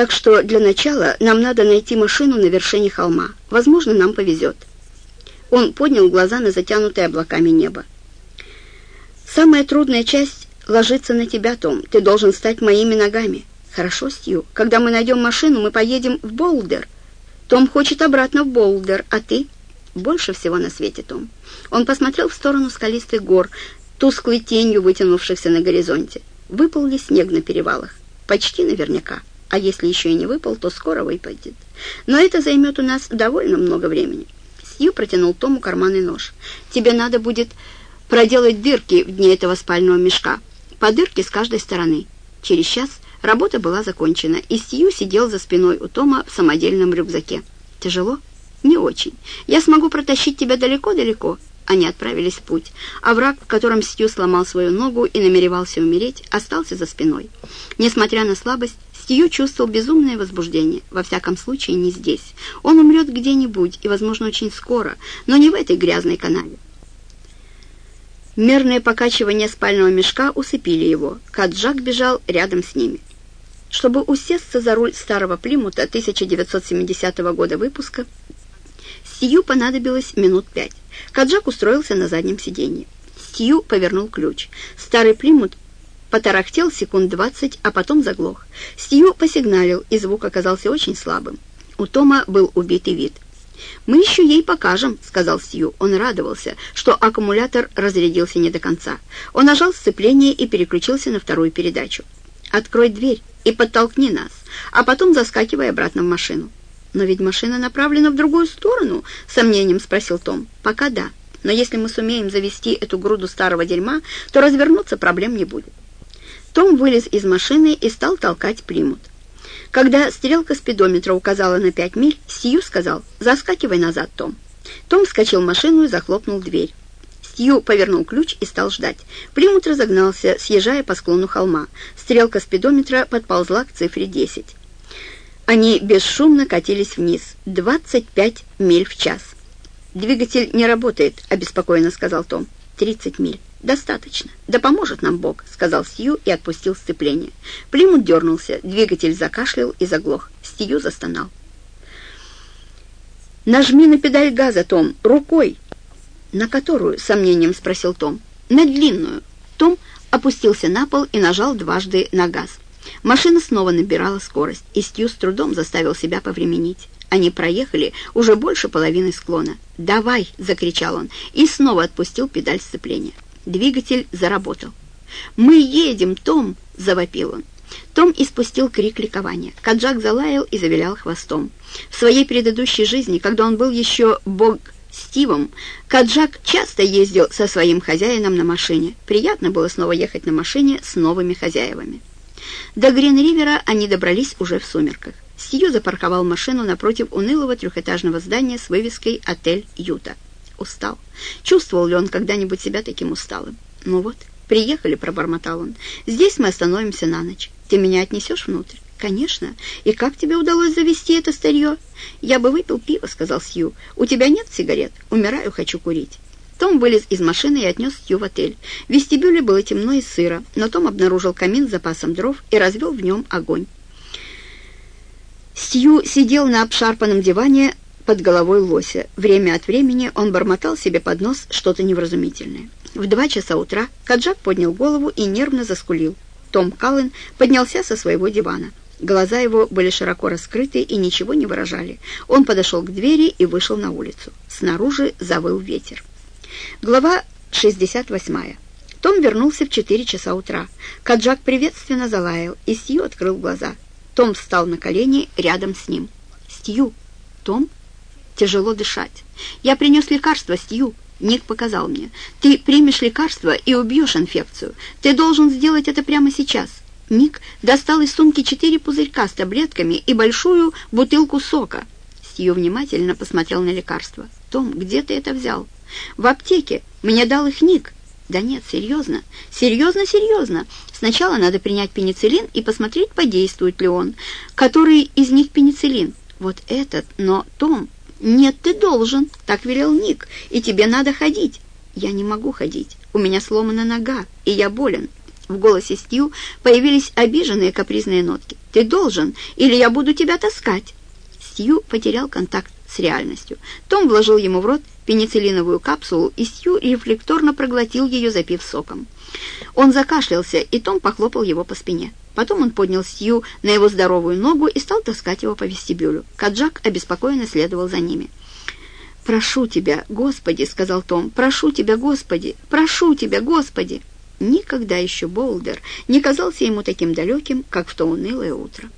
Так что для начала нам надо найти машину на вершине холма. Возможно, нам повезет». Он поднял глаза на затянутое облаками небо. «Самая трудная часть ложится на тебя, Том. Ты должен стать моими ногами». «Хорошо, Стью. Когда мы найдем машину, мы поедем в Болдер». «Том хочет обратно в Болдер, а ты?» «Больше всего на свете, Том». Он посмотрел в сторону скалистых гор, тусклой тенью вытянувшихся на горизонте. Выпал ли снег на перевалах? Почти наверняка. А если еще и не выпал, то скоро выпадет. Но это займет у нас довольно много времени. Сью протянул Тому карманный нож. «Тебе надо будет проделать дырки в дне этого спального мешка. По дырке с каждой стороны. Через час работа была закончена, и Сью сидел за спиной у Тома в самодельном рюкзаке. «Тяжело?» «Не очень. Я смогу протащить тебя далеко-далеко». Они отправились в путь, а враг, в котором Стью сломал свою ногу и намеревался умереть, остался за спиной. Несмотря на слабость, Стью чувствовал безумное возбуждение, во всяком случае не здесь. Он умрет где-нибудь, и, возможно, очень скоро, но не в этой грязной канаве. Мерное покачивание спального мешка усыпили его. Каджак бежал рядом с ними. Чтобы усесться за руль старого Плимута 1970 года выпуска, Стью понадобилось минут пять. Каджак устроился на заднем сиденье. Стью повернул ключ. Старый Плимут потарахтел секунд двадцать, а потом заглох. Стью посигналил, и звук оказался очень слабым. У Тома был убитый вид. «Мы еще ей покажем», — сказал Стью. Он радовался, что аккумулятор разрядился не до конца. Он нажал сцепление и переключился на вторую передачу. «Открой дверь и подтолкни нас, а потом заскакивай обратно в машину». «Но ведь машина направлена в другую сторону?» — сомнением спросил Том. «Пока да. Но если мы сумеем завести эту груду старого дерьма, то развернуться проблем не будет». Том вылез из машины и стал толкать примут. Когда стрелка спидометра указала на пять миль, Сью сказал «Заскакивай назад, Том». Том вскочил в машину и захлопнул дверь. Стью повернул ключ и стал ждать. Примут разогнался, съезжая по склону холма. Стрелка спидометра подползла к цифре 10. Они бесшумно катились вниз. 25 миль в час. «Двигатель не работает», — обеспокоенно сказал Том. «30 миль. Достаточно. Да поможет нам Бог», — сказал Стью и отпустил сцепление. Плимут дернулся, двигатель закашлял и заглох. Стью застонал. «Нажми на педаль газа, Том, рукой!» «На которую?» — сомнением спросил Том. «На длинную». Том опустился на пол и нажал дважды на газ. Машина снова набирала скорость, и Стью с трудом заставил себя повременить. Они проехали уже больше половины склона. «Давай!» — закричал он, и снова отпустил педаль сцепления. Двигатель заработал. «Мы едем, Том!» — завопил он. Том испустил крик ликования. Каджак залаял и завилял хвостом. В своей предыдущей жизни, когда он был еще бог Стивом, Каджак часто ездил со своим хозяином на машине. Приятно было снова ехать на машине с новыми хозяевами. До Грин-Ривера они добрались уже в сумерках. Стью запарковал машину напротив унылого трехэтажного здания с вывеской «Отель Юта». Устал. Чувствовал ли он когда-нибудь себя таким усталым? Ну вот, приехали, пробормотал он. Здесь мы остановимся на ночь. Ты меня отнесешь внутрь? «Конечно. И как тебе удалось завести это старье?» «Я бы выпил пиво», — сказал Сью. «У тебя нет сигарет? Умираю, хочу курить». Том вылез из машины и отнес Стью в отель. В вестибюле было темно и сыро, но Том обнаружил камин с запасом дров и развел в нем огонь. Стью сидел на обшарпанном диване под головой лося. Время от времени он бормотал себе под нос что-то невразумительное. В два часа утра Каджак поднял голову и нервно заскулил. Том Каллен поднялся со своего дивана. Глаза его были широко раскрыты и ничего не выражали. Он подошел к двери и вышел на улицу. Снаружи завыл ветер. Глава 68. Том вернулся в 4 часа утра. Каджак приветственно залаял, и Стью открыл глаза. Том встал на колени рядом с ним. «Стью!» «Том?» «Тяжело дышать. Я принес лекарство, Стью!» Ник показал мне. «Ты примешь лекарство и убьешь инфекцию. Ты должен сделать это прямо сейчас». Ник достал из сумки четыре пузырька с таблетками и большую бутылку сока. Стью внимательно посмотрел на лекарство. «Том, где ты это взял?» В аптеке. Мне дал их Ник. Да нет, серьезно. Серьезно, серьезно. Сначала надо принять пенициллин и посмотреть, подействует ли он. Который из них пенициллин? Вот этот, но, Том... Нет, ты должен. Так велел Ник. И тебе надо ходить. Я не могу ходить. У меня сломана нога, и я болен. В голосе Стью появились обиженные капризные нотки. «Ты должен, или я буду тебя таскать!» Стью потерял контакт с реальностью. Том вложил ему в рот пенициллиновую капсулу, и Стью рефлекторно проглотил ее, запив соком. Он закашлялся, и Том похлопал его по спине. Потом он поднял Стью на его здоровую ногу и стал таскать его по вестибюлю. Каджак обеспокоенно следовал за ними. «Прошу тебя, Господи!» — сказал Том. «Прошу тебя, Господи! Прошу тебя, Господи!» Никогда еще Болдер не казался ему таким далеким, как в то унылое утро.